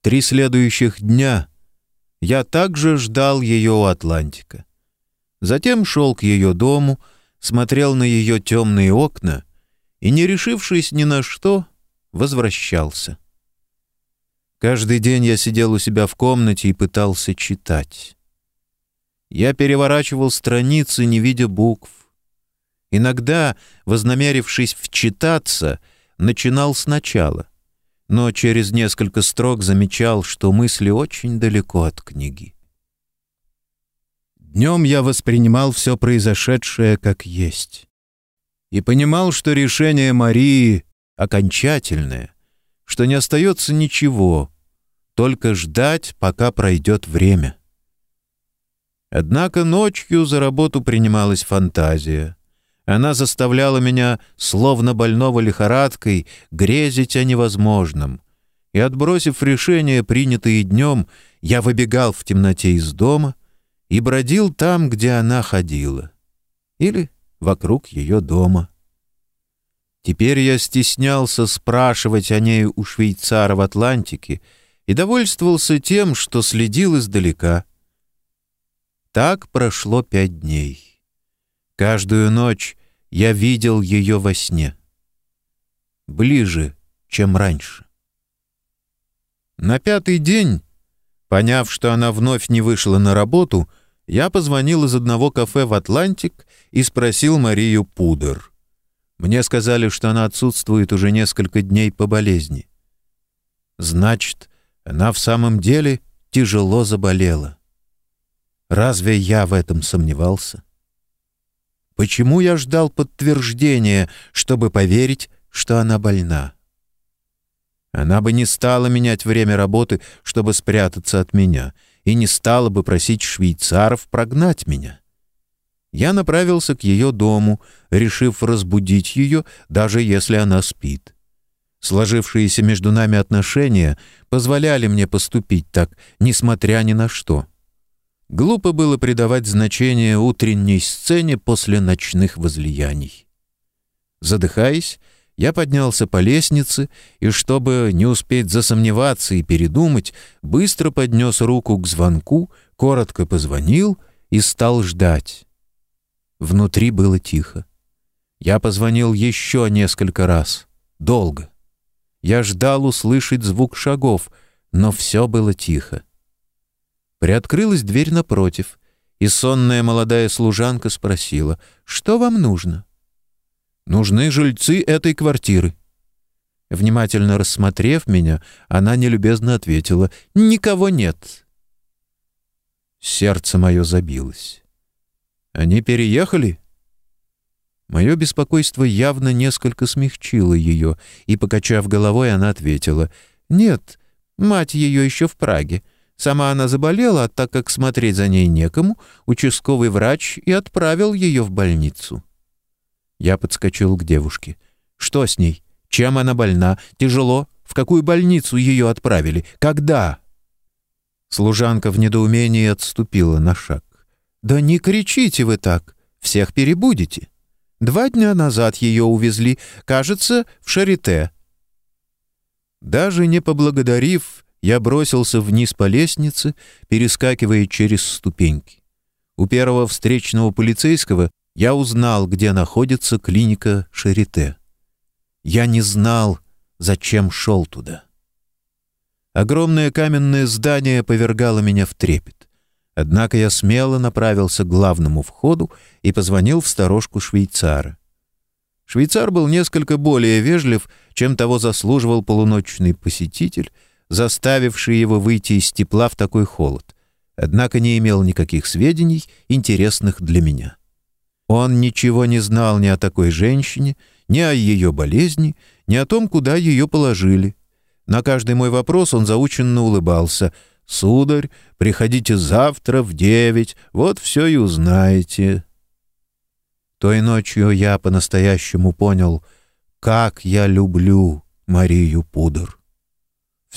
Три следующих дня я также ждал ее у Атлантика. Затем шел к ее дому, смотрел на ее темные окна и, не решившись ни на что, возвращался. Каждый день я сидел у себя в комнате и пытался читать. Я переворачивал страницы, не видя букв. Иногда, вознамерившись вчитаться, начинал сначала, но через несколько строк замечал, что мысли очень далеко от книги. Днем я воспринимал все произошедшее как есть и понимал, что решение Марии окончательное, что не остается ничего, только ждать, пока пройдет время. Однако ночью за работу принималась фантазия. Она заставляла меня, словно больного лихорадкой, грезить о невозможном. И, отбросив решения, принятые днем, я выбегал в темноте из дома и бродил там, где она ходила. Или вокруг ее дома. Теперь я стеснялся спрашивать о ней у швейцара в Атлантике и довольствовался тем, что следил издалека. Так прошло пять дней. Каждую ночь я видел ее во сне. Ближе, чем раньше. На пятый день, поняв, что она вновь не вышла на работу, я позвонил из одного кафе в «Атлантик» и спросил Марию Пудер. Мне сказали, что она отсутствует уже несколько дней по болезни. Значит, она в самом деле тяжело заболела. Разве я в этом сомневался? Почему я ждал подтверждения, чтобы поверить, что она больна? Она бы не стала менять время работы, чтобы спрятаться от меня, и не стала бы просить швейцаров прогнать меня. Я направился к ее дому, решив разбудить ее, даже если она спит. Сложившиеся между нами отношения позволяли мне поступить так, несмотря ни на что. Глупо было придавать значение утренней сцене после ночных возлияний. Задыхаясь, я поднялся по лестнице и, чтобы не успеть засомневаться и передумать, быстро поднес руку к звонку, коротко позвонил и стал ждать. Внутри было тихо. Я позвонил еще несколько раз. Долго. Я ждал услышать звук шагов, но все было тихо. Приоткрылась дверь напротив, и сонная молодая служанка спросила, «Что вам нужно?» «Нужны жильцы этой квартиры». Внимательно рассмотрев меня, она нелюбезно ответила, «Никого нет». Сердце мое забилось. «Они переехали?» Мое беспокойство явно несколько смягчило ее, и, покачав головой, она ответила, «Нет, мать ее еще в Праге. Сама она заболела, а так как смотреть за ней некому, участковый врач и отправил ее в больницу. Я подскочил к девушке. «Что с ней? Чем она больна? Тяжело? В какую больницу ее отправили? Когда?» Служанка в недоумении отступила на шаг. «Да не кричите вы так! Всех перебудете! Два дня назад ее увезли, кажется, в Шарите». Даже не поблагодарив, я бросился вниз по лестнице, перескакивая через ступеньки. У первого встречного полицейского я узнал, где находится клиника Шарите. Я не знал, зачем шел туда. Огромное каменное здание повергало меня в трепет. Однако я смело направился к главному входу и позвонил в сторожку швейцара. Швейцар был несколько более вежлив, чем того заслуживал полуночный посетитель, заставивший его выйти из тепла в такой холод, однако не имел никаких сведений, интересных для меня. Он ничего не знал ни о такой женщине, ни о ее болезни, ни о том, куда ее положили. На каждый мой вопрос он заученно улыбался. «Сударь, приходите завтра в девять, вот все и узнаете». Той ночью я по-настоящему понял, как я люблю Марию Пудр.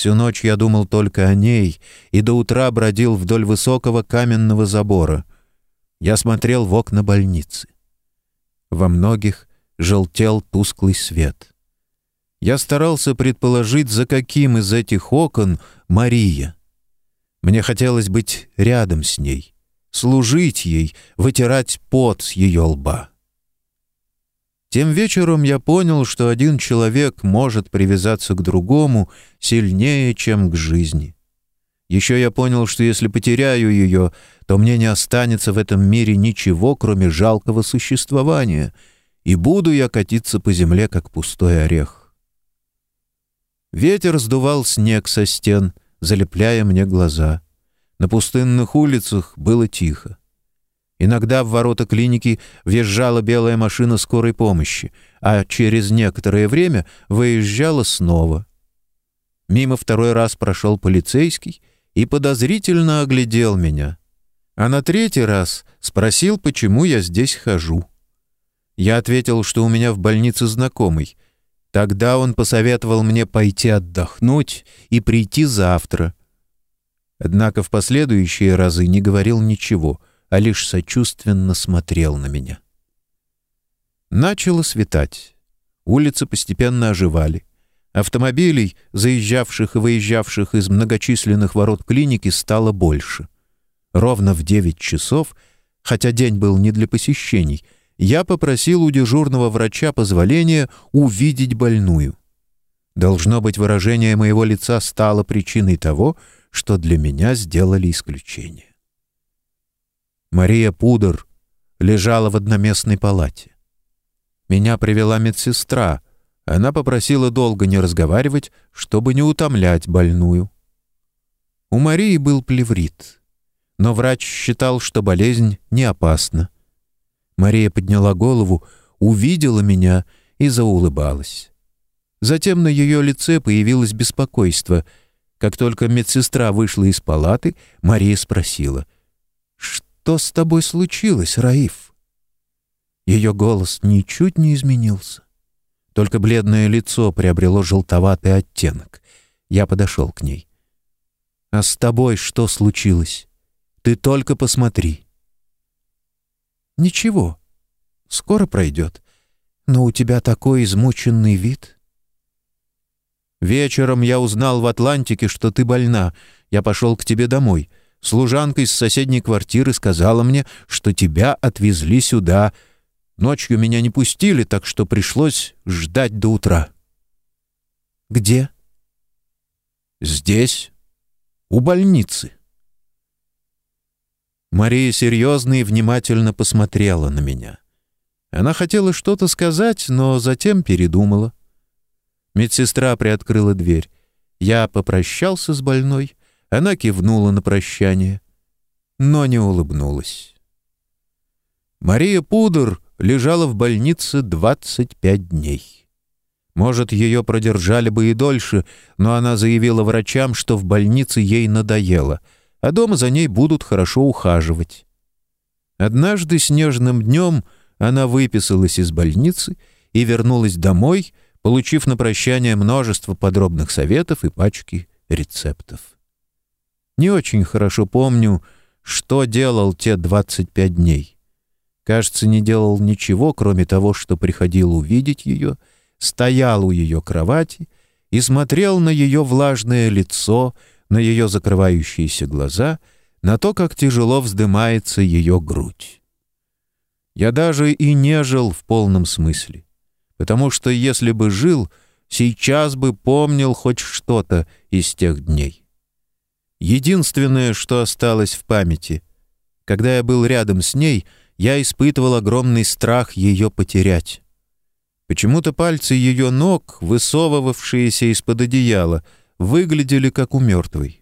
Всю ночь я думал только о ней и до утра бродил вдоль высокого каменного забора. Я смотрел в окна больницы. Во многих желтел тусклый свет. Я старался предположить, за каким из этих окон Мария. Мне хотелось быть рядом с ней, служить ей, вытирать пот с ее лба. Тем вечером я понял, что один человек может привязаться к другому сильнее, чем к жизни. Еще я понял, что если потеряю ее, то мне не останется в этом мире ничего, кроме жалкого существования, и буду я катиться по земле, как пустой орех. Ветер сдувал снег со стен, залепляя мне глаза. На пустынных улицах было тихо. Иногда в ворота клиники въезжала белая машина скорой помощи, а через некоторое время выезжала снова. Мимо второй раз прошел полицейский и подозрительно оглядел меня. А на третий раз спросил, почему я здесь хожу. Я ответил, что у меня в больнице знакомый. Тогда он посоветовал мне пойти отдохнуть и прийти завтра. Однако в последующие разы не говорил ничего — а лишь сочувственно смотрел на меня. Начало светать. Улицы постепенно оживали. Автомобилей, заезжавших и выезжавших из многочисленных ворот клиники, стало больше. Ровно в девять часов, хотя день был не для посещений, я попросил у дежурного врача позволения увидеть больную. Должно быть, выражение моего лица стало причиной того, что для меня сделали исключение. Мария Пудр лежала в одноместной палате. Меня привела медсестра. Она попросила долго не разговаривать, чтобы не утомлять больную. У Марии был плеврит, но врач считал, что болезнь не опасна. Мария подняла голову, увидела меня и заулыбалась. Затем на ее лице появилось беспокойство. Как только медсестра вышла из палаты, Мария спросила — что с тобой случилось, Раиф?» Ее голос ничуть не изменился. Только бледное лицо приобрело желтоватый оттенок. Я подошел к ней. «А с тобой что случилось? Ты только посмотри». «Ничего. Скоро пройдет. Но у тебя такой измученный вид». «Вечером я узнал в Атлантике, что ты больна. Я пошел к тебе домой. Служанка из соседней квартиры сказала мне, что тебя отвезли сюда. Ночью меня не пустили, так что пришлось ждать до утра». «Где?» «Здесь, у больницы». Мария серьезно и внимательно посмотрела на меня. Она хотела что-то сказать, но затем передумала. Медсестра приоткрыла дверь. Я попрощался с больной — она кивнула на прощание, но не улыбнулась. Мария Пудр лежала в больнице 25 дней. Может, ее продержали бы и дольше, но она заявила врачам, что в больнице ей надоело, а дома за ней будут хорошо ухаживать. Однажды снежным днем она выписалась из больницы и вернулась домой, получив на прощание множество подробных советов и пачки рецептов. Не очень хорошо помню, что делал те 25 дней. Кажется, не делал ничего, кроме того, что приходил увидеть ее, стоял у ее кровати и смотрел на ее влажное лицо, на ее закрывающиеся глаза, на то, как тяжело вздымается ее грудь. Я даже и не жил в полном смысле, потому что если бы жил, сейчас бы помнил хоть что-то из тех дней. Единственное, что осталось в памяти. Когда я был рядом с ней, я испытывал огромный страх ее потерять. Почему-то пальцы ее ног, высовывавшиеся из-под одеяла, выглядели как у мертвой.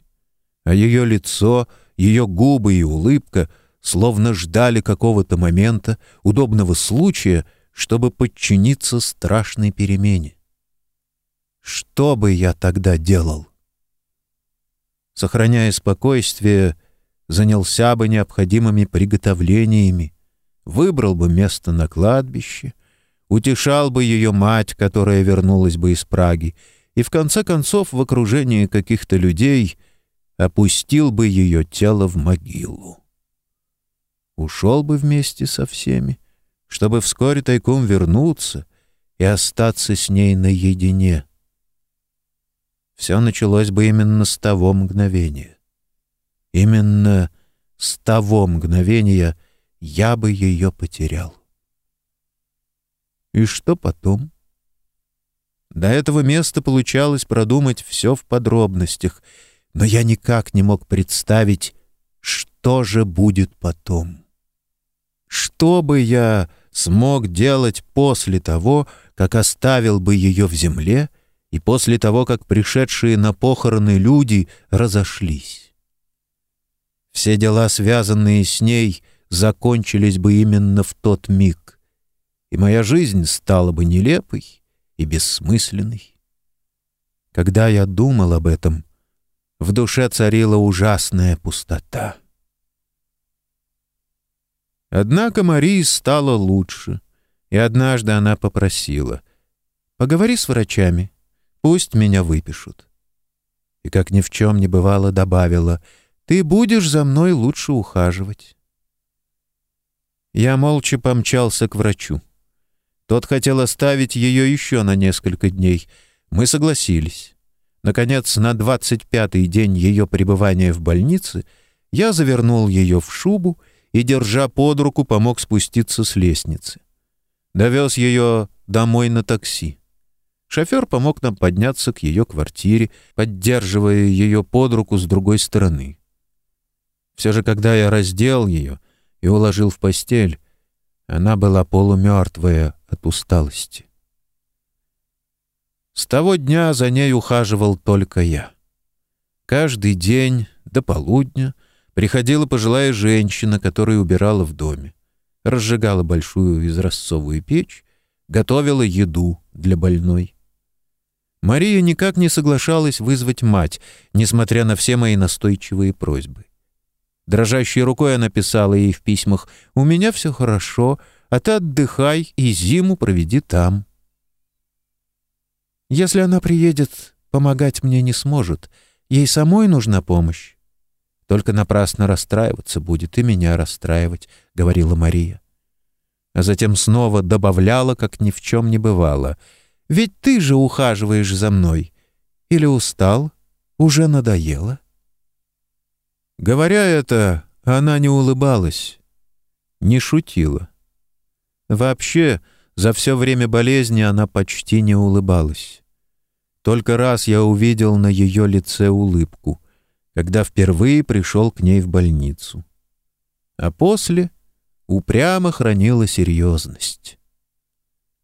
А ее лицо, ее губы и улыбка словно ждали какого-то момента, удобного случая, чтобы подчиниться страшной перемене. Что бы я тогда делал? Сохраняя спокойствие, занялся бы необходимыми приготовлениями, выбрал бы место на кладбище, утешал бы ее мать, которая вернулась бы из Праги, и в конце концов в окружении каких-то людей опустил бы ее тело в могилу. Ушел бы вместе со всеми, чтобы вскоре тайком вернуться и остаться с ней наедине — все началось бы именно с того мгновения. Именно с того мгновения я бы ее потерял. И что потом? До этого места получалось продумать все в подробностях, но я никак не мог представить, что же будет потом. Что бы я смог делать после того, как оставил бы ее в земле и после того, как пришедшие на похороны люди разошлись? Все дела, связанные с ней, закончились бы именно в тот миг, и моя жизнь стала бы нелепой и бессмысленной. Когда я думал об этом, в душе царила ужасная пустота. Однако Марии стало лучше, и однажды она попросила «Поговори с врачами, пусть меня выпишут». И, как ни в чем не бывало, добавила «Ты будешь за мной лучше ухаживать». Я молча помчался к врачу. Тот хотел оставить ее еще на несколько дней. Мы согласились. Наконец, на двадцать пятый день ее пребывания в больнице я завернул ее в шубу и, держа под руку, помог спуститься с лестницы. Довез ее домой на такси. Шофер помог нам подняться к ее квартире, поддерживая ее под руку с другой стороны. Все же, когда я раздел ее и уложил в постель, она была полумертвая от усталости. С того дня за ней ухаживал только я. Каждый день до полудня — Приходила пожилая женщина, которая убирала в доме, разжигала большую изразцовую печь, готовила еду для больной. Мария никак не соглашалась вызвать мать, несмотря на все мои настойчивые просьбы. Дрожащей рукой она писала ей в письмах «У меня все хорошо, а ты отдыхай и зиму проведи там». Если она приедет, помогать мне не сможет. Ей самой нужна помощь. Только напрасно расстраиваться будет и меня расстраивать», — говорила Мария. А затем снова добавляла, как ни в чем не бывало. «Ведь ты же ухаживаешь за мной. Или устал? Уже надоело?» Говоря это, она не улыбалась, не шутила. Вообще, за все время болезни она почти не улыбалась. Только раз я увидел на ее лице улыбку — когда впервые пришел к ней в больницу. А после упрямо хранила серьезность.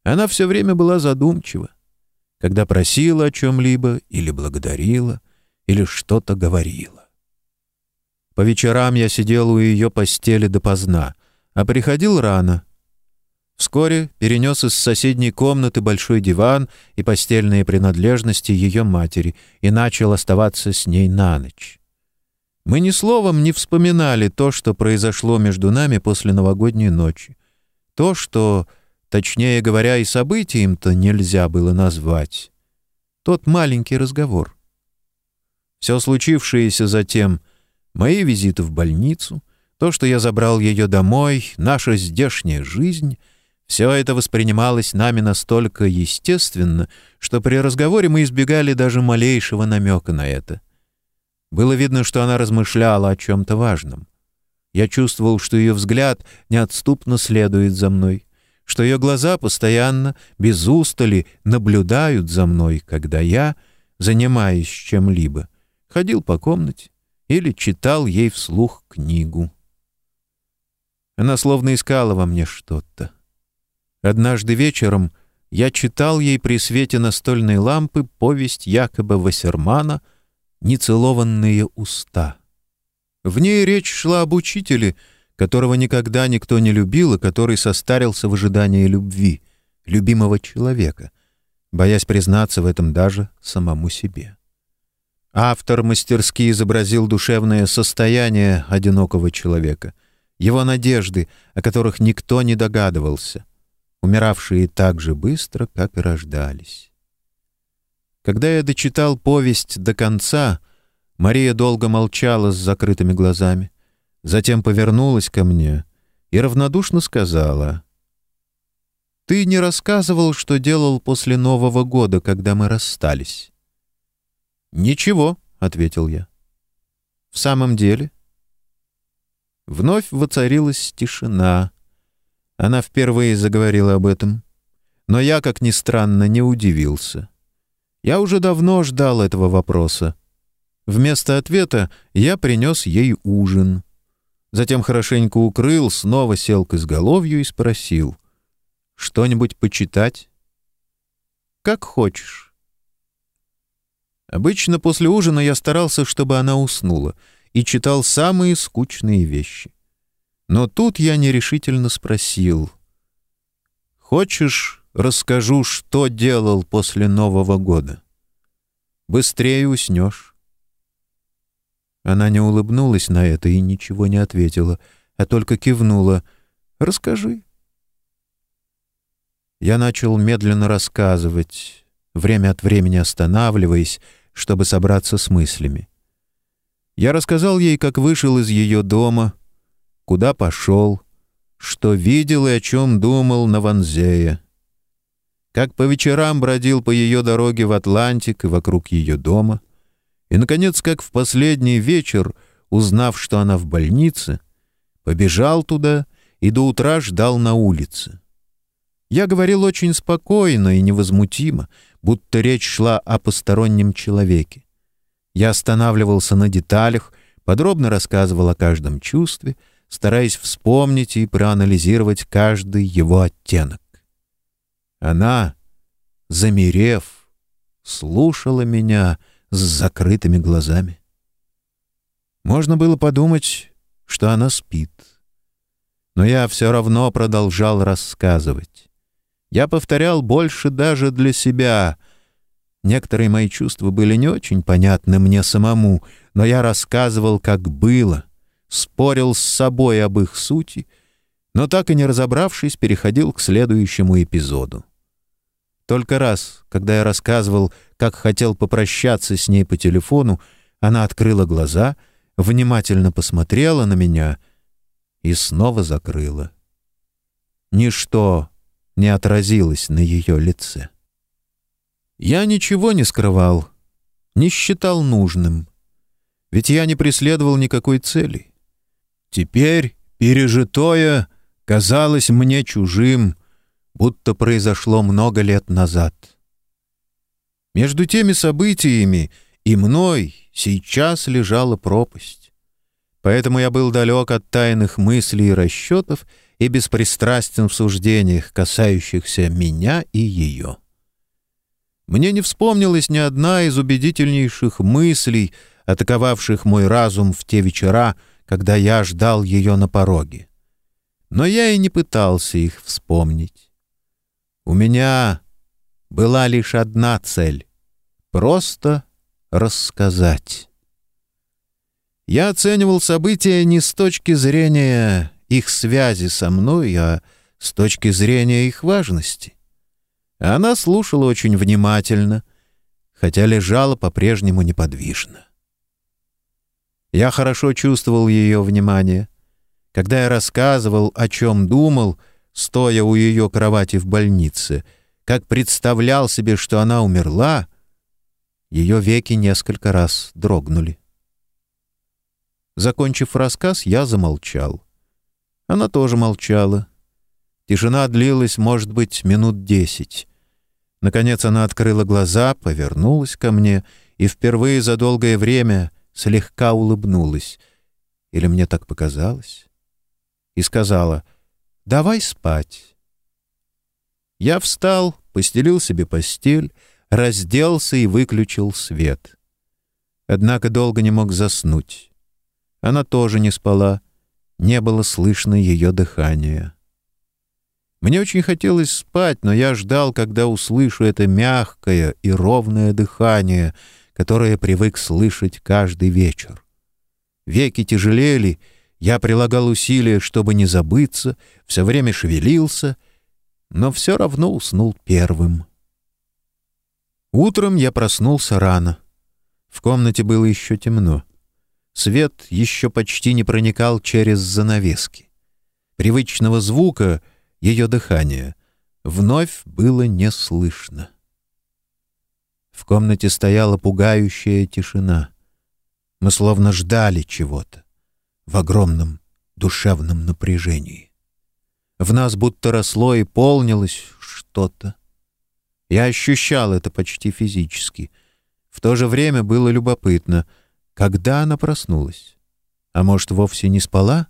Она все время была задумчива, когда просила о чем-либо или благодарила, или что-то говорила. По вечерам я сидел у ее постели допоздна, а приходил рано. Вскоре перенес из соседней комнаты большой диван и постельные принадлежности ее матери и начал оставаться с ней на ночь. Мы ни словом не вспоминали то, что произошло между нами после новогодней ночи. То, что, точнее говоря, и событием-то нельзя было назвать. Тот маленький разговор. Все случившееся затем, мои визиты в больницу, то, что я забрал ее домой, наша здешняя жизнь — все это воспринималось нами настолько естественно, что при разговоре мы избегали даже малейшего намека на это. Было видно, что она размышляла о чем-то важном. Я чувствовал, что ее взгляд неотступно следует за мной, что ее глаза постоянно, без устали, наблюдают за мной, когда я, занимаясь чем-либо, ходил по комнате или читал ей вслух книгу. Она словно искала во мне что-то. Однажды вечером я читал ей при свете настольной лампы повесть якобы Вассермана — нецелованные уста. В ней речь шла об учителе, которого никогда никто не любил и который состарился в ожидании любви, любимого человека, боясь признаться в этом даже самому себе. Автор мастерски изобразил душевное состояние одинокого человека, его надежды, о которых никто не догадывался, умиравшие так же быстро, как и рождались. Когда я дочитал повесть до конца, Мария долго молчала с закрытыми глазами, затем повернулась ко мне и равнодушно сказала, «Ты не рассказывал, что делал после Нового года, когда мы расстались?» «Ничего», — ответил я. «В самом деле?» Вновь воцарилась тишина. Она впервые заговорила об этом. Но я, как ни странно, не удивился. Я уже давно ждал этого вопроса. Вместо ответа я принес ей ужин. Затем хорошенько укрыл, снова сел к изголовью и спросил. «Что-нибудь почитать?» «Как хочешь». Обычно после ужина я старался, чтобы она уснула, и читал самые скучные вещи. Но тут я нерешительно спросил. «Хочешь, расскажу, что делал после Нового года? Быстрее уснешь». Она не улыбнулась на это и ничего не ответила, а только кивнула. «Расскажи». Я начал медленно рассказывать, время от времени останавливаясь, чтобы собраться с мыслями. Я рассказал ей, как вышел из ее дома, куда пошел, что видел и о чем думал на Ванзее, как по вечерам бродил по ее дороге в Атлантик и вокруг ее дома, и, наконец, как в последний вечер, узнав, что она в больнице, побежал туда и до утра ждал на улице. Я говорил очень спокойно и невозмутимо, будто речь шла о постороннем человеке. Я останавливался на деталях, подробно рассказывал о каждом чувстве, стараясь вспомнить и проанализировать каждый его оттенок. Она, замерев, слушала меня с закрытыми глазами. Можно было подумать, что она спит. Но я все равно продолжал рассказывать. Я повторял больше даже для себя. Некоторые мои чувства были не очень понятны мне самому, но я рассказывал, как было, спорил с собой об их сути, но так и не разобравшись, переходил к следующему эпизоду. Только раз, когда я рассказывал, как хотел попрощаться с ней по телефону, она открыла глаза, внимательно посмотрела на меня и снова закрыла. Ничто не отразилось на ее лице. Я ничего не скрывал, не считал нужным, ведь я не преследовал никакой цели. Теперь пережитое казалось мне чужим, будто произошло много лет назад. Между теми событиями и мной сейчас лежала пропасть. Поэтому я был далек от тайных мыслей и расчетов и беспристрастен в суждениях, касающихся меня и ее. Мне не вспомнилась ни одна из убедительнейших мыслей, атаковавших мой разум в те вечера, когда я ждал ее на пороге. Но я и не пытался их вспомнить. У меня была лишь одна цель — просто рассказать. Я оценивал события не с точки зрения их связи со мной, а с точки зрения их важности. Она слушала очень внимательно, хотя лежала по-прежнему неподвижно. Я хорошо чувствовал ее внимание. Когда я рассказывал, о чем думал, стоя у ее кровати в больнице, как представлял себе, что она умерла, ее веки несколько раз дрогнули. Закончив рассказ, я замолчал. Она тоже молчала. Тишина длилась, может быть, минут десять. Наконец она открыла глаза, повернулась ко мне и впервые за долгое время слегка улыбнулась. Или мне так показалось? И сказала, «Давай спать». Я встал, постелил себе постель, разделся и выключил свет. Однако долго не мог заснуть. Она тоже не спала, не было слышно ее дыхания. Мне очень хотелось спать, но я ждал, когда услышу это мягкое и ровное дыхание, которое привык слышать каждый вечер. Веки тяжелели, я прилагал усилия, чтобы не забыться, все время шевелился, но все равно уснул первым. Утром я проснулся рано. В комнате было еще темно. Свет еще почти не проникал через занавески. Привычного звука, ее дыхания, вновь было не слышно. В комнате стояла пугающая тишина. Мы словно ждали чего-то в огромном душевном напряжении. В нас будто росло и полнилось что-то. Я ощущал это почти физически. В то же время было любопытно, когда она проснулась. А может, вовсе не спала?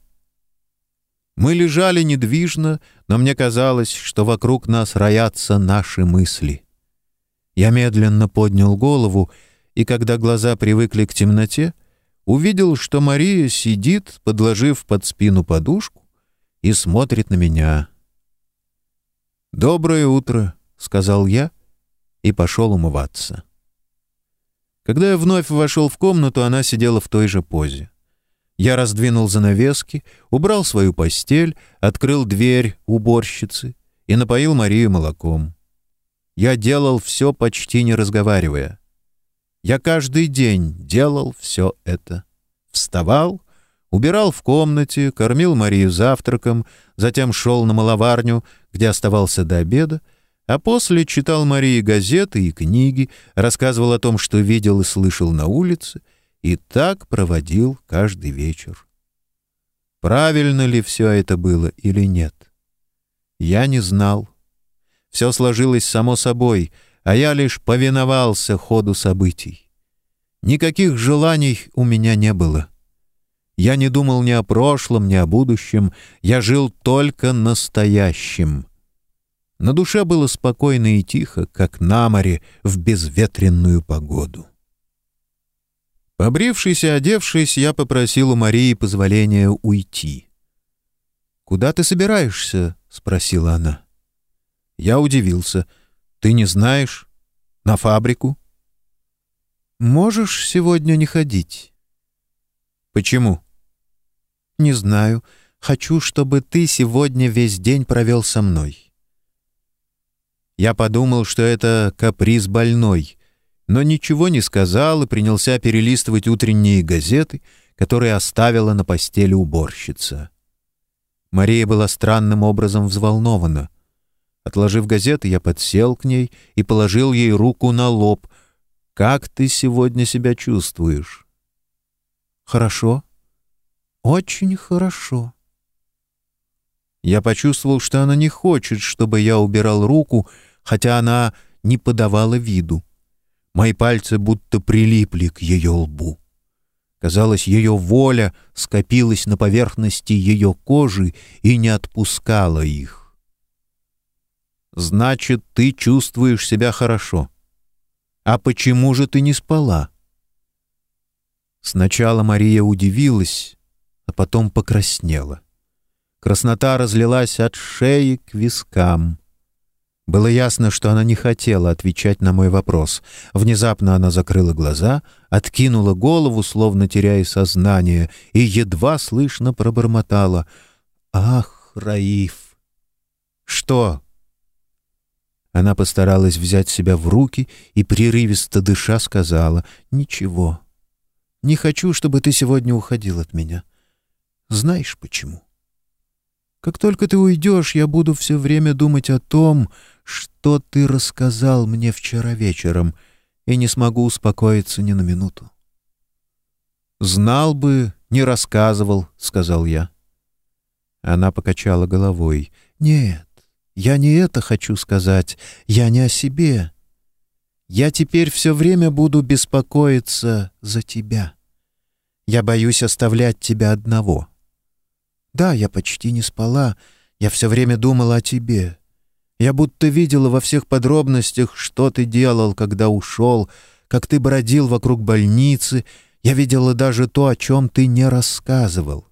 Мы лежали недвижно, но мне казалось, что вокруг нас роятся наши мысли. Я медленно поднял голову, и когда глаза привыкли к темноте, увидел, что Мария сидит, подложив под спину подушку, и смотрит на меня. «Доброе утро», — сказал я и пошел умываться. Когда я вновь вошел в комнату, она сидела в той же позе. Я раздвинул занавески, убрал свою постель, открыл дверь уборщицы и напоил Марию молоком. Я делал все почти не разговаривая. Я каждый день делал все это. Вставал, убирал в комнате, кормил Марию завтраком, затем шел на маловарню, где оставался до обеда, а после читал Марии газеты и книги, рассказывал о том, что видел и слышал на улице, и так проводил каждый вечер. Правильно ли все это было или нет? Я не знал. Все сложилось само собой, а я лишь повиновался ходу событий. Никаких желаний у меня не было. Я не думал ни о прошлом, ни о будущем. Я жил только настоящим. На душе было спокойно и тихо, как на море в безветренную погоду. Побрившись и одевшись, я попросил у Марии позволения уйти. «Куда ты собираешься?» — спросила она. Я удивился. «Ты не знаешь? На фабрику?» «Можешь сегодня не ходить?» «Почему?» «Не знаю. Хочу, чтобы ты сегодня весь день провел со мной». Я подумал, что это каприз больной, но ничего не сказал и принялся перелистывать утренние газеты, которые оставила на постели уборщица. Мария была странным образом взволнована. Отложив газеты, я подсел к ней и положил ей руку на лоб. «Как ты сегодня себя чувствуешь?» «Хорошо», очень хорошо. Я почувствовал, что она не хочет, чтобы я убирал руку, хотя она не подавала виду. Мои пальцы будто прилипли к ее лбу. Казалось, ее воля скопилась на поверхности ее кожи и не отпускала их. «Значит, ты чувствуешь себя хорошо. А почему же ты не спала?» Сначала Мария удивилась, а потом покраснела. Краснота разлилась от шеи к вискам. Было ясно, что она не хотела отвечать на мой вопрос. Внезапно она закрыла глаза, откинула голову, словно теряя сознание, и едва слышно пробормотала. «Ах, Раиф!» «Что?» Она постаралась взять себя в руки и, прерывисто дыша, сказала «Ничего. Не хочу, чтобы ты сегодня уходил от меня. Знаешь почему? Как только ты уйдешь, я буду все время думать о том, что ты рассказал мне вчера вечером, и не смогу успокоиться ни на минуту. «Знал бы, не рассказывал», — сказал я. Она покачала головой. «Нет, я не это хочу сказать. Я не о себе. Я теперь все время буду беспокоиться за тебя. Я боюсь оставлять тебя одного». Да, я почти не спала. Я все время думала о тебе. Я будто видела во всех подробностях, что ты делал, когда ушел, как ты бродил вокруг больницы. Я видела даже то, о чем ты не рассказывал.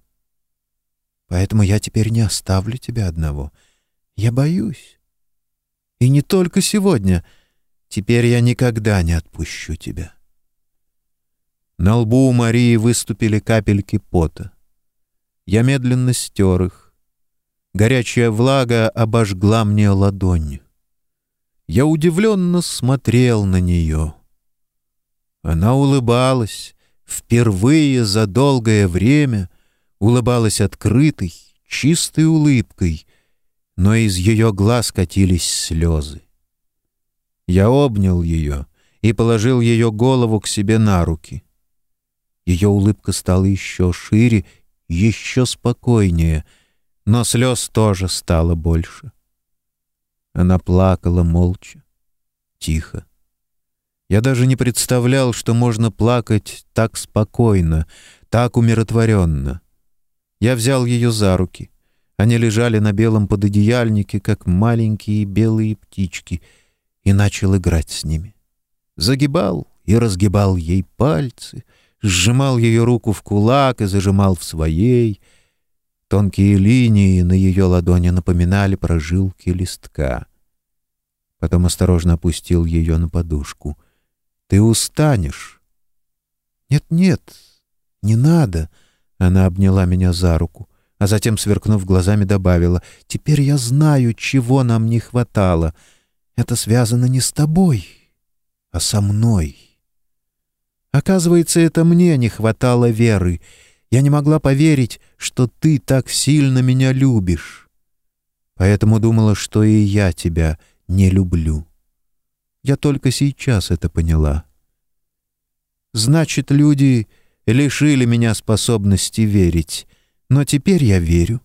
Поэтому я теперь не оставлю тебя одного. Я боюсь. И не только сегодня. Теперь я никогда не отпущу тебя. На лбу у Марии выступили капельки пота. Я медленно стер их. Горячая влага обожгла мне ладонь. Я удивленно смотрел на нее. Она улыбалась, впервые за долгое время улыбалась открытой, чистой улыбкой, но из ее глаз катились слезы. Я обнял ее и положил ее голову к себе на руки. Ее улыбка стала еще шире, еще спокойнее, но слез тоже стало больше. Она плакала молча, тихо. Я даже не представлял, что можно плакать так спокойно, так умиротворенно. Я взял ее за руки. Они лежали на белом пододеяльнике, как маленькие белые птички, и начал играть с ними. Загибал и разгибал ей пальцы, сжимал ее руку в кулак и зажимал в своей. Тонкие линии на ее ладони напоминали прожилки листка. Потом осторожно опустил ее на подушку. «Ты устанешь». «Нет-нет, не надо», — она обняла меня за руку а затем, сверкнув глазами, добавила, «Теперь я знаю, чего нам не хватало. Это связано не с тобой, а со мной». Оказывается, это мне не хватало веры. Я не могла поверить, что ты так сильно меня любишь. Поэтому думала, что и я тебя не люблю. Я только сейчас это поняла. Значит, люди лишили меня способности верить. Но теперь я верю.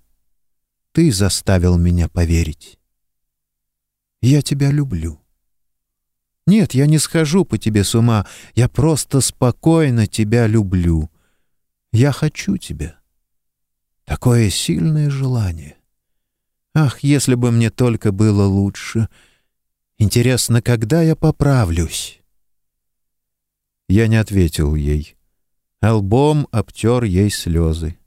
Ты заставил меня поверить. Я тебя люблю. Нет, я не схожу по тебе с ума. Я просто спокойно тебя люблю. Я хочу тебя. Такое сильное желание. Ах, если бы мне только было лучше. Интересно, когда я поправлюсь? Я не ответил ей. Албом обтер ей слезы.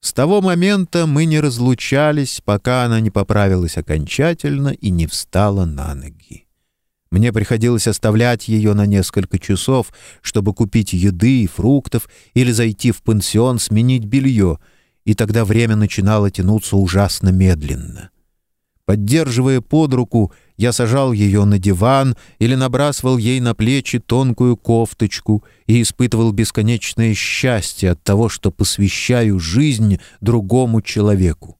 С того момента мы не разлучались, пока она не поправилась окончательно и не встала на ноги. Мне приходилось оставлять ее на несколько часов, чтобы купить еды и фруктов или зайти в пансион сменить белье, и тогда время начинало тянуться ужасно медленно. Поддерживая под руку, я сажал ее на диван или набрасывал ей на плечи тонкую кофточку и испытывал бесконечное счастье от того, что посвящаю жизнь другому человеку.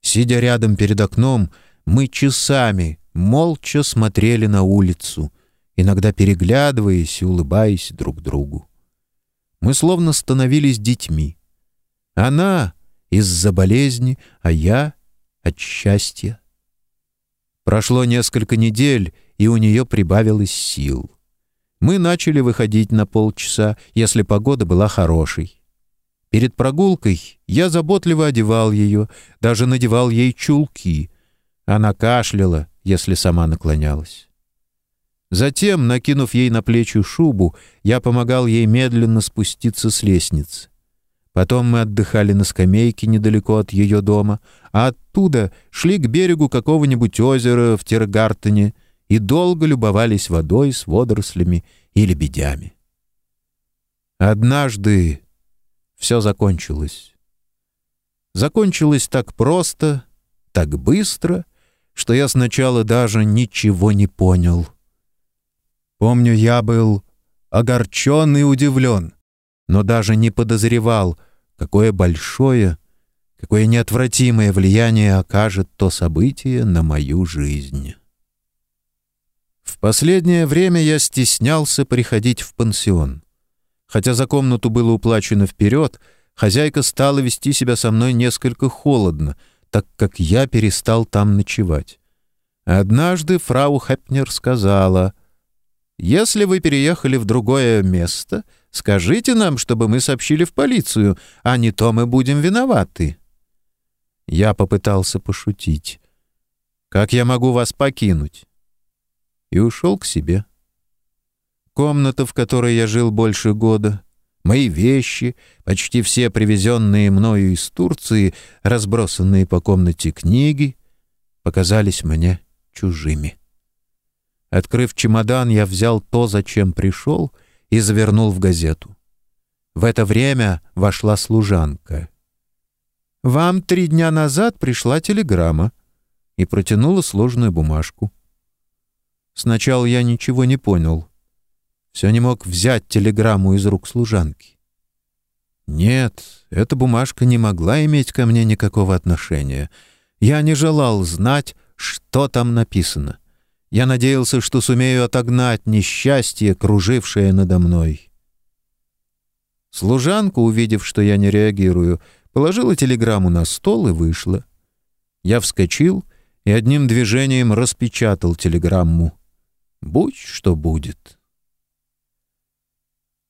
Сидя рядом перед окном, мы часами молча смотрели на улицу, иногда переглядываясь и улыбаясь друг другу. Мы словно становились детьми. Она из-за болезни, а я от счастья. Прошло несколько недель, и у нее прибавилось сил. Мы начали выходить на полчаса, если погода была хорошей. Перед прогулкой я заботливо одевал ее, даже надевал ей чулки. Она кашляла, если сама наклонялась. Затем, накинув ей на плечи шубу, я помогал ей медленно спуститься с лестницы. Потом мы отдыхали на скамейке недалеко от ее дома, а оттуда шли к берегу какого-нибудь озера в Тиргартене и долго любовались водой с водорослями и лебедями. Однажды все закончилось. Закончилось так просто, так быстро, что я сначала даже ничего не понял. Помню, я был огорчен и удивлен — но даже не подозревал, какое большое, какое неотвратимое влияние окажет то событие на мою жизнь. В последнее время я стеснялся приходить в пансион. Хотя за комнату было уплачено вперед, хозяйка стала вести себя со мной несколько холодно, так как я перестал там ночевать. Однажды фрау Хепнер сказала, «Если вы переехали в другое место, — Скажите нам, чтобы мы сообщили в полицию, а не то мы будем виноваты». Я попытался пошутить. «Как я могу вас покинуть?» И ушел к себе. Комната, в которой я жил больше года, мои вещи, почти все привезенные мною из Турции, разбросанные по комнате книги, показались мне чужими. Открыв чемодан, я взял то, зачем пришел — и завернул в газету. В это время вошла служанка. «Вам три дня назад пришла телеграмма» и протянула сложную бумажку. Сначала я ничего не понял. Все не мог взять телеграмму из рук служанки. Нет, эта бумажка не могла иметь ко мне никакого отношения. Я не желал знать, что там написано. Я надеялся, что сумею отогнать несчастье, кружившее надо мной. Служанка, увидев, что я не реагирую, положила телеграмму на стол и вышла. Я вскочил и одним движением распечатал телеграмму. Будь что будет.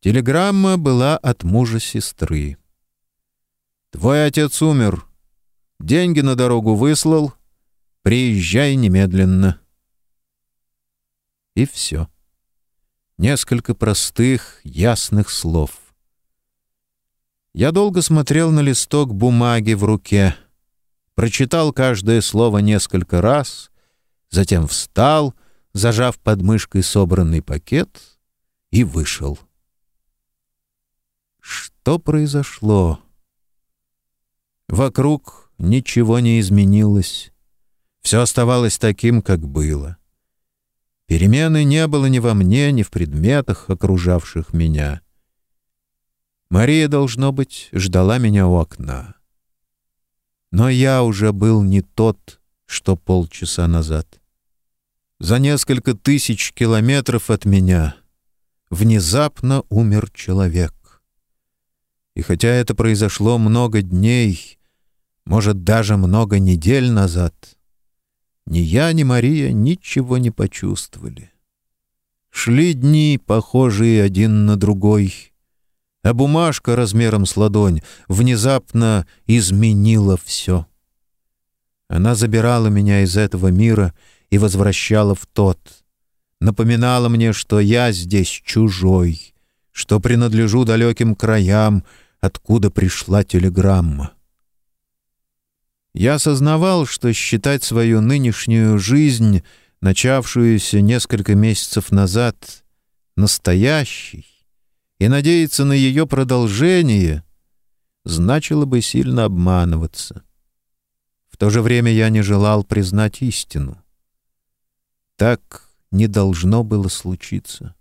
Телеграмма была от мужа сестры. «Твой отец умер. Деньги на дорогу выслал. Приезжай немедленно». И все. Несколько простых, ясных слов. Я долго смотрел на листок бумаги в руке, прочитал каждое слово несколько раз, затем встал, зажав под мышкой собранный пакет, и вышел. Что произошло? Вокруг ничего не изменилось. Все оставалось таким, как было. Перемены не было ни во мне, ни в предметах, окружавших меня. Мария, должно быть, ждала меня у окна. Но я уже был не тот, что полчаса назад. За несколько тысяч километров от меня внезапно умер человек. И хотя это произошло много дней, может, даже много недель назад — ни я, ни Мария ничего не почувствовали. Шли дни, похожие один на другой, а бумажка размером с ладонь внезапно изменила все. Она забирала меня из этого мира и возвращала в тот. Напоминала мне, что я здесь чужой, что принадлежу далеким краям, откуда пришла телеграмма. Я осознавал, что считать свою нынешнюю жизнь, начавшуюся несколько месяцев назад, настоящей, и надеяться на ее продолжение, значило бы сильно обманываться. В то же время я не желал признать истину. Так не должно было случиться.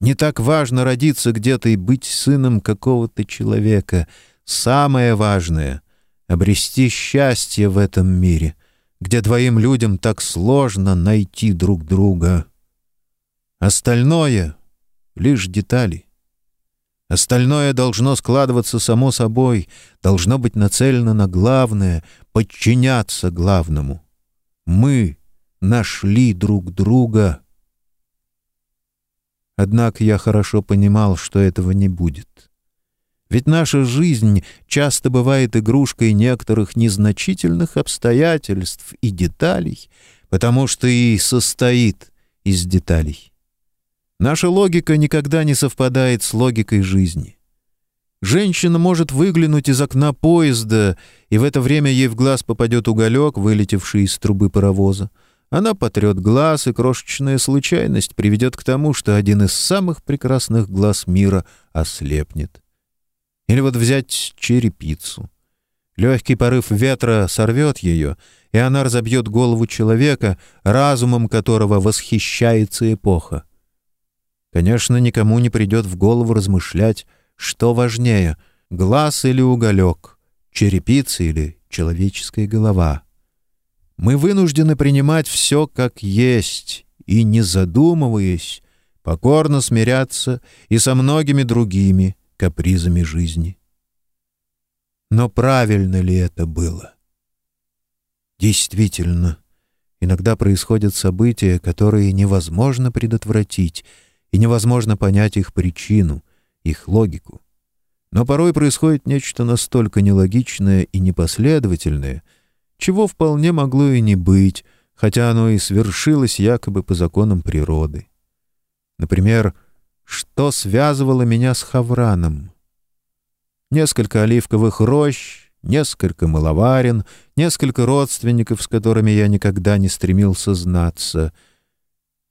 Не так важно родиться где-то и быть сыном какого-то человека. Самое важное — обрести счастье в этом мире, где двоим людям так сложно найти друг друга. Остальное — лишь детали. Остальное должно складываться само собой, должно быть нацелено на главное, подчиняться главному. Мы нашли друг друга. Однако я хорошо понимал, что этого не будет. Ведь наша жизнь часто бывает игрушкой некоторых незначительных обстоятельств и деталей, потому что и состоит из деталей. Наша логика никогда не совпадает с логикой жизни. Женщина может выглянуть из окна поезда, и в это время ей в глаз попадет уголек, вылетевший из трубы паровоза. Она потрет глаз, и крошечная случайность приведет к тому, что один из самых прекрасных глаз мира ослепнет. Или вот взять черепицу. Легкий порыв ветра сорвет ее, и она разобьет голову человека, разумом которого восхищается эпоха. Конечно, никому не придет в голову размышлять, что важнее — глаз или уголек, черепица или человеческая голова. Мы вынуждены принимать все как есть и, не задумываясь, покорно смиряться и со многими другими — капризами жизни. Но правильно ли это было? Действительно, иногда происходят события, которые невозможно предотвратить, и невозможно понять их причину, их логику. Но порой происходит нечто настолько нелогичное и непоследовательное, чего вполне могло и не быть, хотя оно и свершилось якобы по законам природы. Например, что связывало меня с Хавраном. Несколько оливковых рощ, несколько маловарен, несколько родственников, с которыми я никогда не стремился знаться.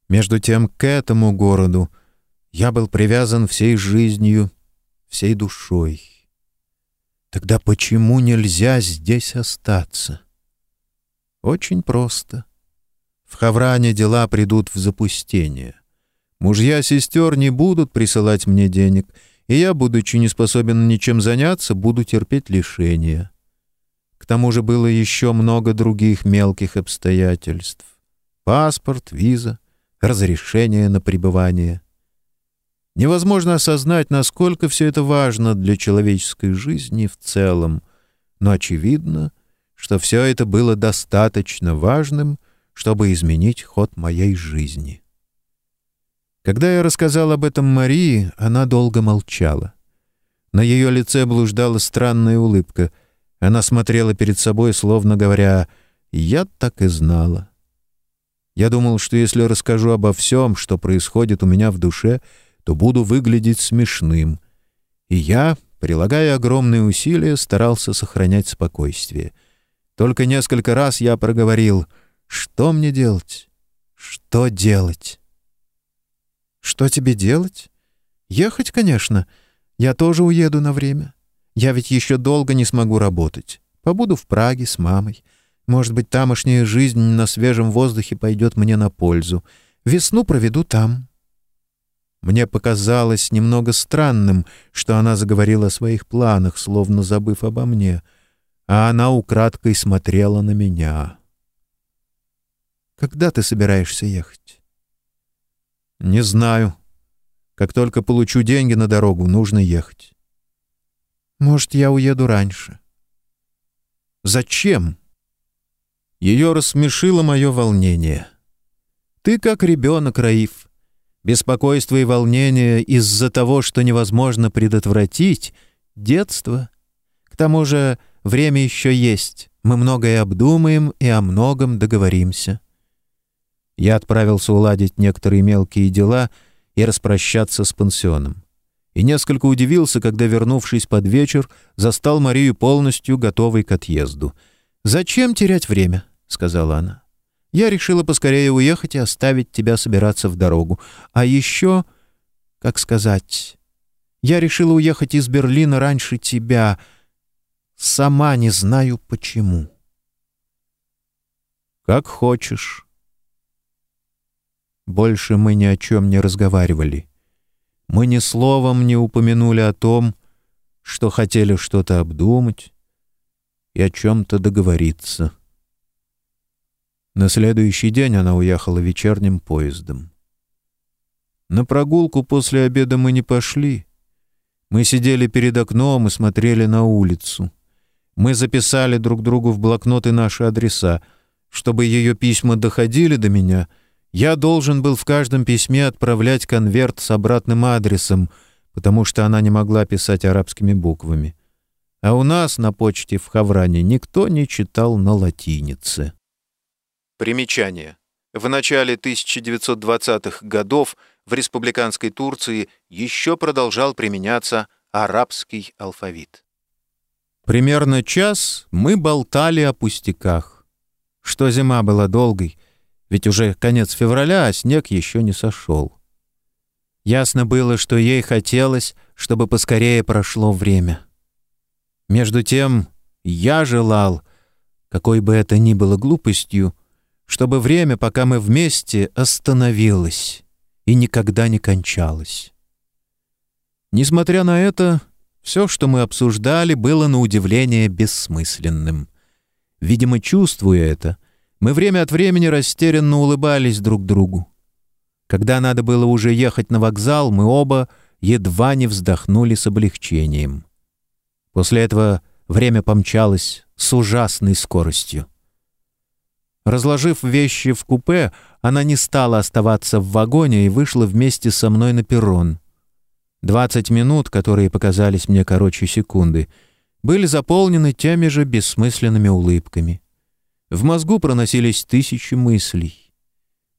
Между тем к этому городу я был привязан всей жизнью, всей душой. Тогда почему нельзя здесь остаться? Очень просто. В Хавране дела придут в запустение. Мужья сестер не будут присылать мне денег, и я, будучи не способен ничем заняться, буду терпеть лишения. К тому же было еще много других мелких обстоятельств. Паспорт, виза, разрешение на пребывание. Невозможно осознать, насколько все это важно для человеческой жизни в целом, но очевидно, что все это было достаточно важным, чтобы изменить ход моей жизни. Когда я рассказал об этом Марии, она долго молчала. На ее лице блуждала странная улыбка. Она смотрела перед собой, словно говоря, «Я так и знала». Я думал, что если расскажу обо всем, что происходит у меня в душе, то буду выглядеть смешным. И я, прилагая огромные усилия, старался сохранять спокойствие. Только несколько раз я проговорил «Что мне делать? Что делать?» «Что тебе делать? Ехать, конечно. Я тоже уеду на время. Я ведь еще долго не смогу работать. Побуду в Праге с мамой. Может быть, тамошняя жизнь на свежем воздухе пойдет мне на пользу. Весну проведу там». Мне показалось немного странным, что она заговорила о своих планах, словно забыв обо мне, а она украдкой смотрела на меня. «Когда ты собираешься ехать?» «Не знаю. Как только получу деньги на дорогу, нужно ехать». «Может, я уеду раньше?» «Зачем?» Ее рассмешило мое волнение. «Ты как ребенок, Раиф. Беспокойство и волнение из-за того, что невозможно предотвратить — детство. К тому же время еще есть. Мы многое обдумаем и о многом договоримся». Я отправился уладить некоторые мелкие дела и распрощаться с пансионом. И несколько удивился, когда, вернувшись под вечер, застал Марию полностью готовой к отъезду. «Зачем терять время?» — сказала она. «Я решила поскорее уехать и оставить тебя собираться в дорогу. А еще, как сказать, я решила уехать из Берлина раньше тебя. Сама не знаю почему». «Как хочешь». Больше мы ни о чем не разговаривали. Мы ни словом не упомянули о том, что хотели что-то обдумать и о чем-то договориться. На следующий день она уехала вечерним поездом. На прогулку после обеда мы не пошли. Мы сидели перед окном и смотрели на улицу. Мы записали друг другу в блокноты наши адреса. Чтобы ее письма доходили до меня, я должен был в каждом письме отправлять конверт с обратным адресом, потому что она не могла писать арабскими буквами. А у нас на почте в Хавране никто не читал на латинице. Примечание. В начале 1920-х годов в республиканской Турции еще продолжал применяться арабский алфавит. Примерно час мы болтали о пустяках. Что зима была долгой, ведь уже конец февраля, а снег еще не сошел. Ясно было, что ей хотелось, чтобы поскорее прошло время. Между тем я желал, какой бы это ни было глупостью, чтобы время, пока мы вместе, остановилось и никогда не кончалось. Несмотря на это, все, что мы обсуждали, было на удивление бессмысленным. Видимо, чувствуя это, мы время от времени растерянно улыбались друг другу. Когда надо было уже ехать на вокзал, мы оба едва не вздохнули с облегчением. После этого время помчалось с ужасной скоростью. Разложив вещи в купе, она не стала оставаться в вагоне и вышла вместе со мной на перрон. Двадцать минут, которые показались мне короче секунды, были заполнены теми же бессмысленными улыбками. В мозгу проносились тысячи мыслей.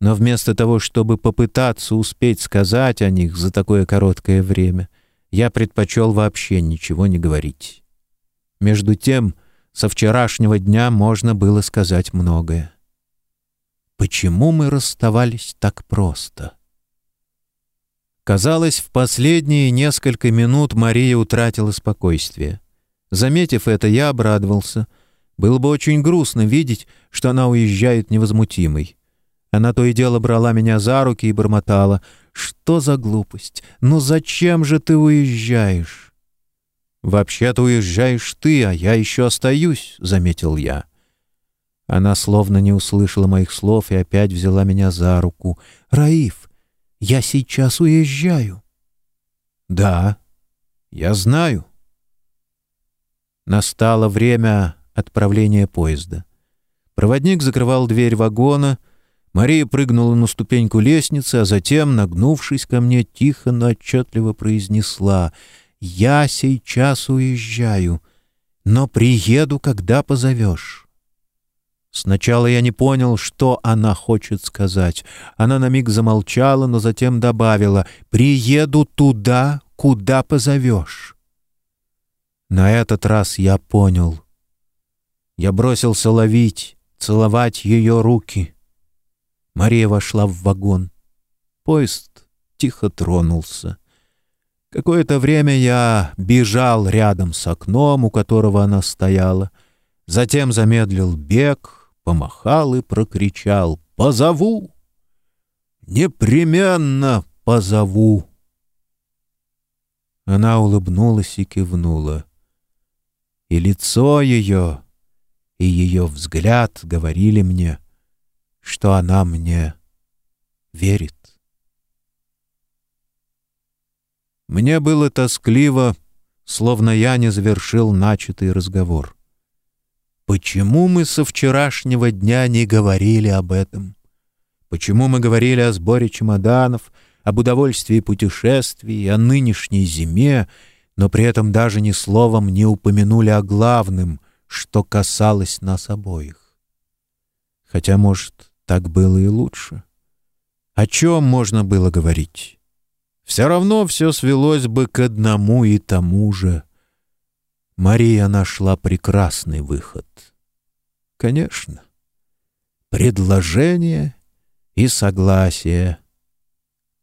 Но вместо того, чтобы попытаться успеть сказать о них за такое короткое время, я предпочел вообще ничего не говорить. Между тем, со вчерашнего дня можно было сказать многое. Почему мы расставались так просто? Казалось, в последние несколько минут Мария утратила спокойствие. Заметив это, я обрадовался. Было бы очень грустно видеть, что она уезжает невозмутимой. Она то и дело брала меня за руки и бормотала. «Что за глупость? Ну зачем же ты уезжаешь?» «Вообще-то уезжаешь ты, а я еще остаюсь», — заметил я. Она словно не услышала моих слов и опять взяла меня за руку. «Раиф, я сейчас уезжаю». «Да, я знаю». Настало время отправления поезда. Проводник закрывал дверь вагона. Мария прыгнула на ступеньку лестницы, а затем, нагнувшись ко мне, тихо, но отчетливо произнесла «Я сейчас уезжаю, но приеду, когда позовешь». Сначала я не понял, что она хочет сказать. Она на миг замолчала, но затем добавила «Приеду туда, куда позовешь». На этот раз я понял. Я бросился ловить, целовать ее руки. Мария вошла в вагон. Поезд тихо тронулся. Какое-то время я бежал рядом с окном, у которого она стояла. Затем замедлил бег, помахал и прокричал «Позову! Непременно позову!» Она улыбнулась и кивнула. И лицо ее, и ее взгляд говорили мне, что она мне верит. Мне было тоскливо, словно я не завершил начатый разговор. Почему мы со вчерашнего дня не говорили об этом? Почему мы говорили о сборе чемоданов, об удовольствии путешествий, о нынешней зиме, но при этом даже ни словом не упомянули о главном, что касалось нас обоих? Хотя, может, так было и лучше. О чем можно было говорить? Все равно все свелось бы к одному и тому же — Мария нашла прекрасный выход. Конечно. Предложение и согласие.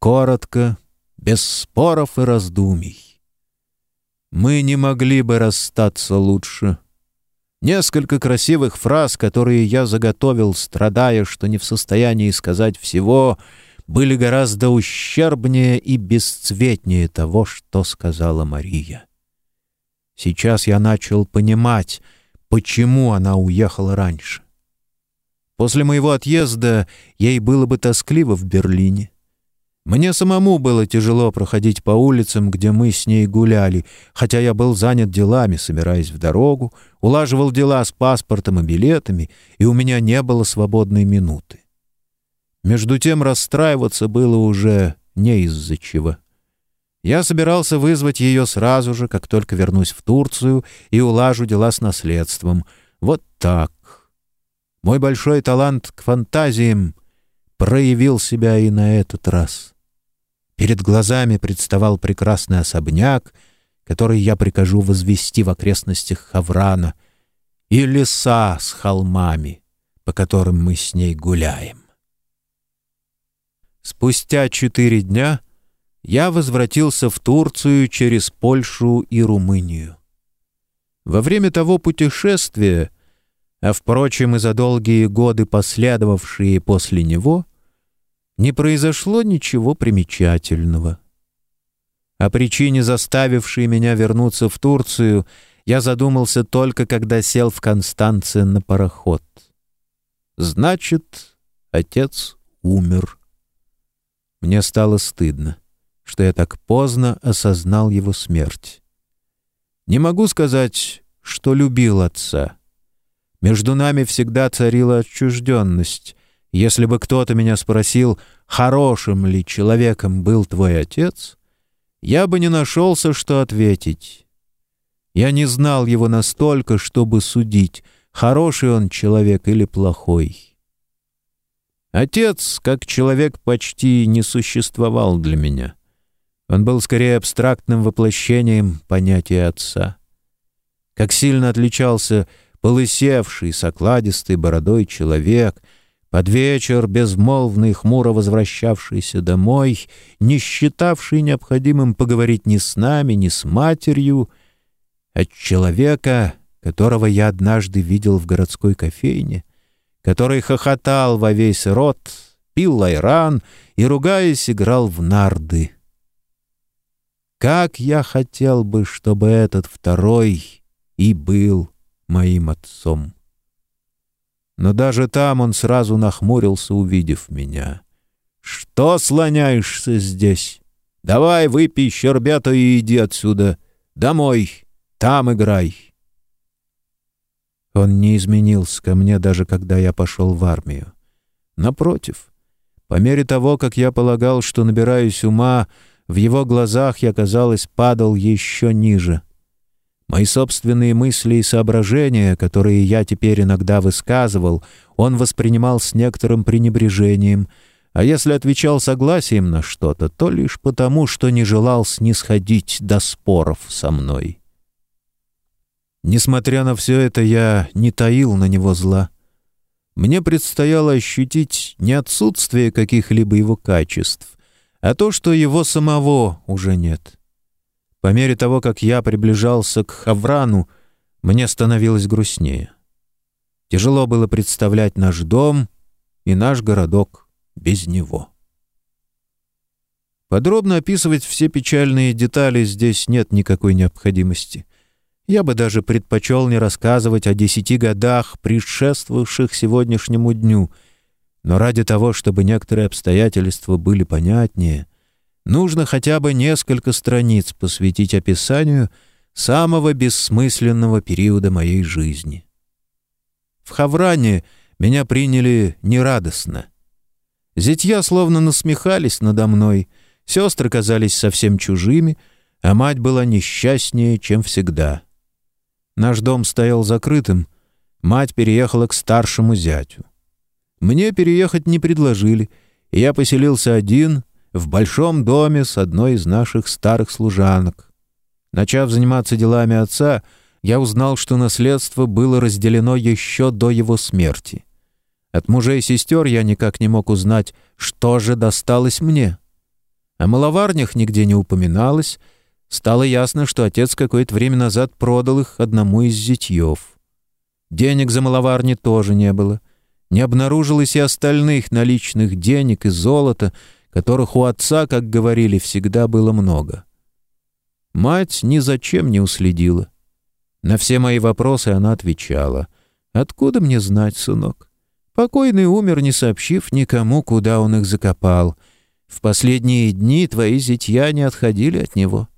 Коротко, без споров и раздумий. Мы не могли бы расстаться лучше. Несколько красивых фраз, которые я заготовил, страдая, что не в состоянии сказать всего, были гораздо ущербнее и бесцветнее того, что сказала Мария. Сейчас я начал понимать, почему она уехала раньше. После моего отъезда ей было бы тоскливо в Берлине. Мне самому было тяжело проходить по улицам, где мы с ней гуляли, хотя я был занят делами, собираясь в дорогу, улаживал дела с паспортом и билетами, и у меня не было свободной минуты. Между тем расстраиваться было уже не из-за чего. Я собирался вызвать ее сразу же, как только вернусь в Турцию и улажу дела с наследством. Вот так. Мой большой талант к фантазиям проявил себя и на этот раз. Перед глазами представал прекрасный особняк, который я прикажу возвести в окрестностях Хаврана, и леса с холмами, по которым мы с ней гуляем. Спустя четыре дня — я возвратился в Турцию через Польшу и Румынию. Во время того путешествия, а, впрочем, и за долгие годы последовавшие после него, не произошло ничего примечательного. О причине, заставившей меня вернуться в Турцию, я задумался только, когда сел в Констанце на пароход. Значит, отец умер. Мне стало стыдно что я так поздно осознал его смерть. Не могу сказать, что любил отца. Между нами всегда царила отчужденность. Если бы кто-то меня спросил, хорошим ли человеком был твой отец, я бы не нашелся, что ответить. Я не знал его настолько, чтобы судить, хороший он человек или плохой. Отец, как человек, почти не существовал для меня. Он был скорее абстрактным воплощением понятия отца. Как сильно отличался полысевший с окладистой бородой человек, под вечер безмолвный хмуро возвращавшийся домой, не считавший необходимым поговорить ни с нами, ни с матерью, от человека, которого я однажды видел в городской кофейне, который хохотал во весь рот, пил лайран и, ругаясь, играл в нарды — как я хотел бы, чтобы этот второй и был моим отцом. Но даже там он сразу нахмурился, увидев меня. «Что слоняешься здесь? Давай выпей щербята и иди отсюда. Домой. Там играй». Он не изменился ко мне, даже когда я пошел в армию. Напротив, по мере того, как я полагал, что набираюсь ума, в его глазах я, казалось, падал еще ниже. Мои собственные мысли и соображения, которые я теперь иногда высказывал, он воспринимал с некоторым пренебрежением, а если отвечал согласием на что-то, то лишь потому, что не желал снисходить до споров со мной. Несмотря на все это, я не таил на него зла. Мне предстояло ощутить не отсутствие каких-либо его качеств, а то, что его самого уже нет. По мере того, как я приближался к Хаврану, мне становилось грустнее. Тяжело было представлять наш дом и наш городок без него. Подробно описывать все печальные детали здесь нет никакой необходимости. Я бы даже предпочел не рассказывать о десяти годах, предшествовавших сегодняшнему дню — но ради того, чтобы некоторые обстоятельства были понятнее, нужно хотя бы несколько страниц посвятить описанию самого бессмысленного периода моей жизни. В Хавране меня приняли нерадостно. Зятья словно насмехались надо мной, сестры казались совсем чужими, а мать была несчастнее, чем всегда. Наш дом стоял закрытым, мать переехала к старшему зятю. Мне переехать не предложили, и я поселился один в большом доме с одной из наших старых служанок. Начав заниматься делами отца, я узнал, что наследство было разделено еще до его смерти. От мужей и сестер я никак не мог узнать, что же досталось мне. О маловарнях нигде не упоминалось. Стало ясно, что отец какое-то время назад продал их одному из зятьев. Денег за маловарни тоже не было — не обнаружилось и остальных наличных денег и золота, которых у отца, как говорили, всегда было много. Мать ни зачем не уследила. На все мои вопросы она отвечала. «Откуда мне знать, сынок? Покойный умер, не сообщив никому, куда он их закопал. В последние дни твои зятья не отходили от него.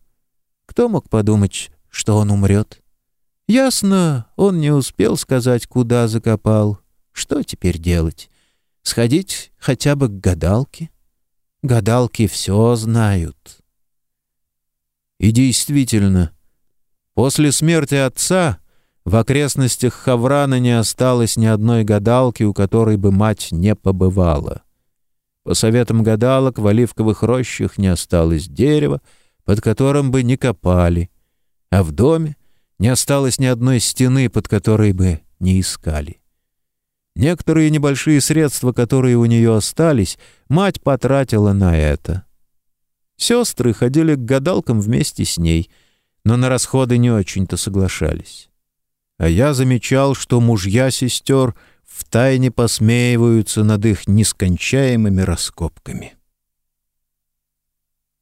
Кто мог подумать, что он умрет? Ясно, он не успел сказать, куда закопал». Что теперь делать? Сходить хотя бы к гадалке? Гадалки все знают. И действительно, после смерти отца в окрестностях Хаврана не осталось ни одной гадалки, у которой бы мать не побывала. По советам гадалок в оливковых рощах не осталось дерева, под которым бы не копали, а в доме не осталось ни одной стены, под которой бы не искали. Некоторые небольшие средства, которые у нее остались, мать потратила на это. Сестры ходили к гадалкам вместе с ней, но на расходы не очень-то соглашались. А я замечал, что мужья сестер втайне посмеиваются над их нескончаемыми раскопками.